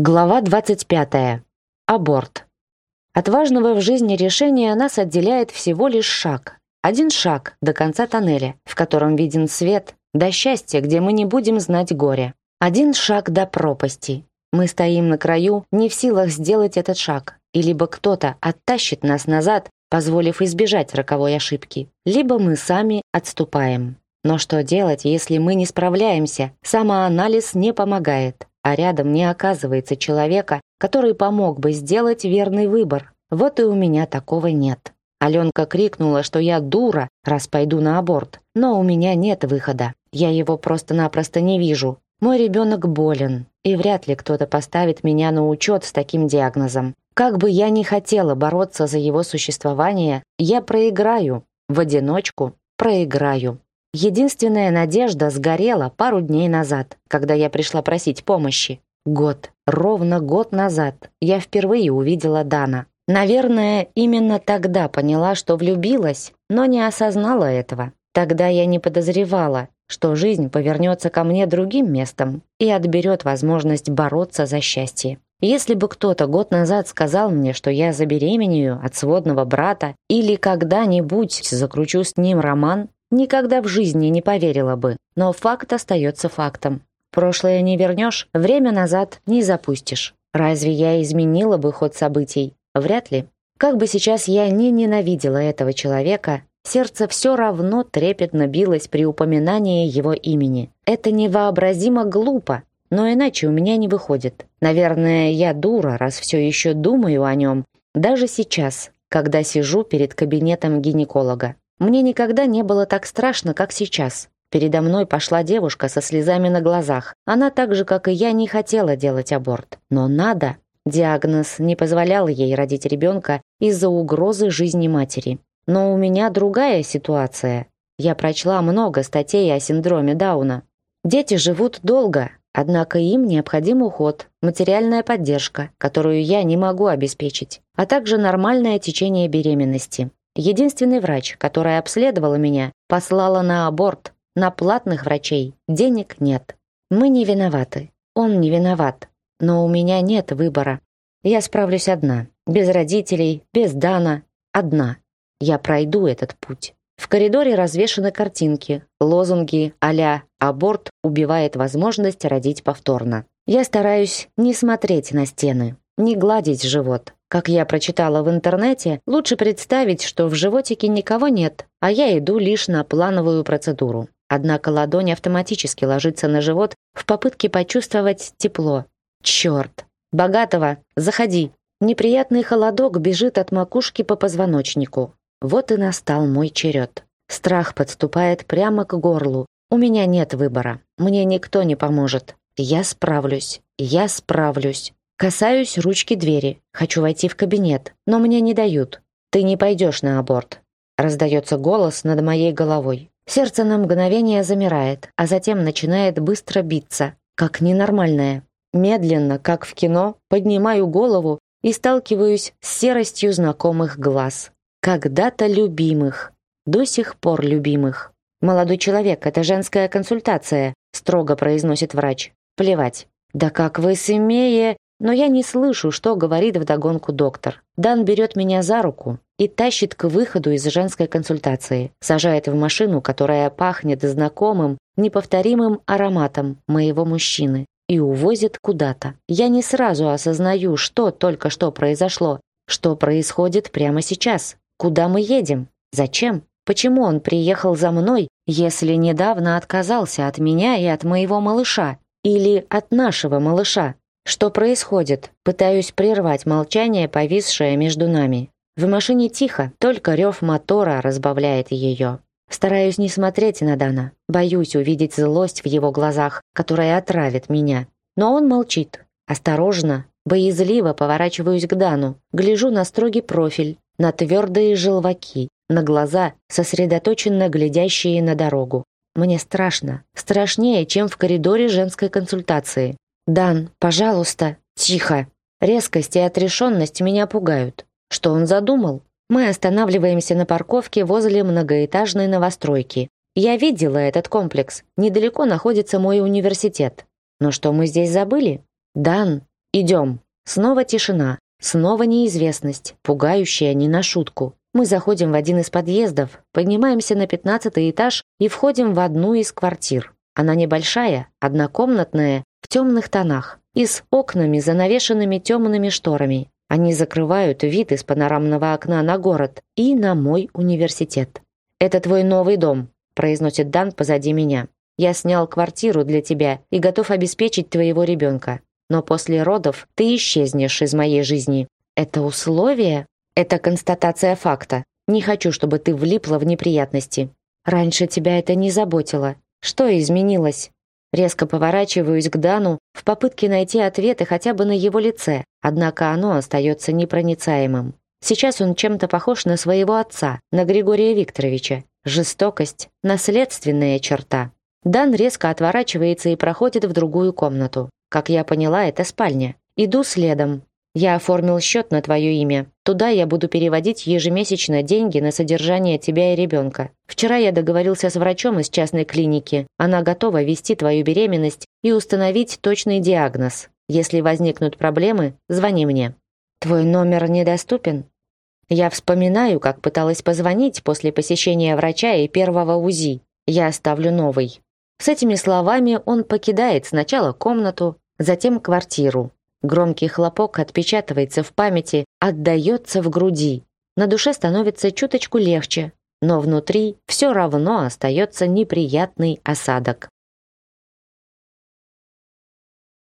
Глава 25. Аборт. От важного в жизни решения нас отделяет всего лишь шаг. Один шаг до конца тоннеля, в котором виден свет, до счастья, где мы не будем знать горя. Один шаг до пропасти. Мы стоим на краю, не в силах сделать этот шаг. И либо кто-то оттащит нас назад, позволив избежать роковой ошибки, либо мы сами отступаем. Но что делать, если мы не справляемся? Самоанализ не помогает а рядом не оказывается человека, который помог бы сделать верный выбор. Вот и у меня такого нет. Аленка крикнула, что я дура, раз пойду на аборт. Но у меня нет выхода. Я его просто-напросто не вижу. Мой ребенок болен, и вряд ли кто-то поставит меня на учет с таким диагнозом. Как бы я ни хотела бороться за его существование, я проиграю. В одиночку проиграю. Единственная надежда сгорела пару дней назад, когда я пришла просить помощи. Год, ровно год назад, я впервые увидела Дана. Наверное, именно тогда поняла, что влюбилась, но не осознала этого. Тогда я не подозревала, что жизнь повернется ко мне другим местом и отберет возможность бороться за счастье. Если бы кто-то год назад сказал мне, что я забеременею от сводного брата или когда-нибудь закручу с ним роман, никогда в жизни не поверила бы, но факт остается фактом. Прошлое не вернешь, время назад не запустишь. Разве я изменила бы ход событий? Вряд ли. Как бы сейчас я не ненавидела этого человека, сердце все равно трепетно билось при упоминании его имени. Это невообразимо глупо, но иначе у меня не выходит. Наверное, я дура, раз все еще думаю о нем, даже сейчас, когда сижу перед кабинетом гинеколога. Мне никогда не было так страшно, как сейчас. Передо мной пошла девушка со слезами на глазах. Она так же, как и я, не хотела делать аборт. Но надо. Диагноз не позволял ей родить ребенка из-за угрозы жизни матери. Но у меня другая ситуация. Я прочла много статей о синдроме Дауна. Дети живут долго, однако им необходим уход, материальная поддержка, которую я не могу обеспечить, а также нормальное течение беременности. Единственный врач, которая обследовала меня, послала на аборт. На платных врачей денег нет. Мы не виноваты. Он не виноват. Но у меня нет выбора. Я справлюсь одна. Без родителей, без Дана. Одна. Я пройду этот путь. В коридоре развешаны картинки, лозунги а «Аборт убивает возможность родить повторно». Я стараюсь не смотреть на стены, не гладить живот, как я прочитала в интернете, лучше представить, что в животике никого нет, а я иду лишь на плановую процедуру. Однако ладонь автоматически ложится на живот в попытке почувствовать тепло. Черт! Богатого, заходи! Неприятный холодок бежит от макушки по позвоночнику. Вот и настал мой черед. Страх подступает прямо к горлу. У меня нет выбора. Мне никто не поможет. Я справлюсь. Я справлюсь. Касаюсь ручки двери. Хочу войти в кабинет, но мне не дают. Ты не пойдешь на аборт. Раздается голос над моей головой. Сердце на мгновение замирает, а затем начинает быстро биться, как ненормальное. Медленно, как в кино, поднимаю голову и сталкиваюсь с серостью знакомых глаз. Когда-то любимых, до сих пор любимых. «Молодой человек, это женская консультация», строго произносит врач. «Плевать». «Да как вы смее...» но я не слышу, что говорит вдогонку доктор. Дан берет меня за руку и тащит к выходу из женской консультации. Сажает в машину, которая пахнет знакомым, неповторимым ароматом моего мужчины и увозит куда-то. Я не сразу осознаю, что только что произошло, что происходит прямо сейчас, куда мы едем, зачем, почему он приехал за мной, если недавно отказался от меня и от моего малыша, или от нашего малыша. «Что происходит?» Пытаюсь прервать молчание, повисшее между нами. В машине тихо, только рев мотора разбавляет ее. Стараюсь не смотреть на Дана. Боюсь увидеть злость в его глазах, которая отравит меня. Но он молчит. Осторожно, боязливо поворачиваюсь к Дану. Гляжу на строгий профиль, на твердые желваки, на глаза, сосредоточенно глядящие на дорогу. Мне страшно. Страшнее, чем в коридоре женской консультации дан пожалуйста тихо. Резкость и отрешенность меня пугают. Что он задумал? Мы останавливаемся на парковке возле многоэтажной новостройки. Я видела этот комплекс. Недалеко находится мой университет. Но что мы здесь забыли? Дан идем. Снова тишина снова неизвестность пугающая не на шутку. Мы заходим в один из подъездов, поднимаемся на 15 этаж и входим в одну из квартир. Она небольшая, однокомнатная в темных тонах и с окнами, занавешенными темными шторами. Они закрывают вид из панорамного окна на город и на мой университет. «Это твой новый дом», – произносит Дан позади меня. «Я снял квартиру для тебя и готов обеспечить твоего ребенка. Но после родов ты исчезнешь из моей жизни». «Это условие?» «Это констатация факта. Не хочу, чтобы ты влипла в неприятности». «Раньше тебя это не заботило. Что изменилось?» резко поворачиваюсь к Дану в попытке найти ответы хотя бы на его лице, однако оно остается непроницаемым. Сейчас он чем-то похож на своего отца, на Григория Викторовича. Жестокость – наследственная черта. Дан резко отворачивается и проходит в другую комнату. Как я поняла, это спальня. Иду следом. Я оформил счет на твое имя. Туда я буду переводить ежемесячно деньги на содержание тебя и ребенка. Вчера я договорился с врачом из частной клиники. Она готова вести твою беременность и установить точный диагноз. Если возникнут проблемы, звони мне. Твой номер недоступен? Я вспоминаю, как пыталась позвонить после посещения врача и первого УЗИ. Я оставлю новый. С этими словами он покидает сначала комнату, затем квартиру Громкий хлопок отпечатывается в памяти, отдается в груди. На душе становится чуточку легче, но внутри все равно остается неприятный осадок.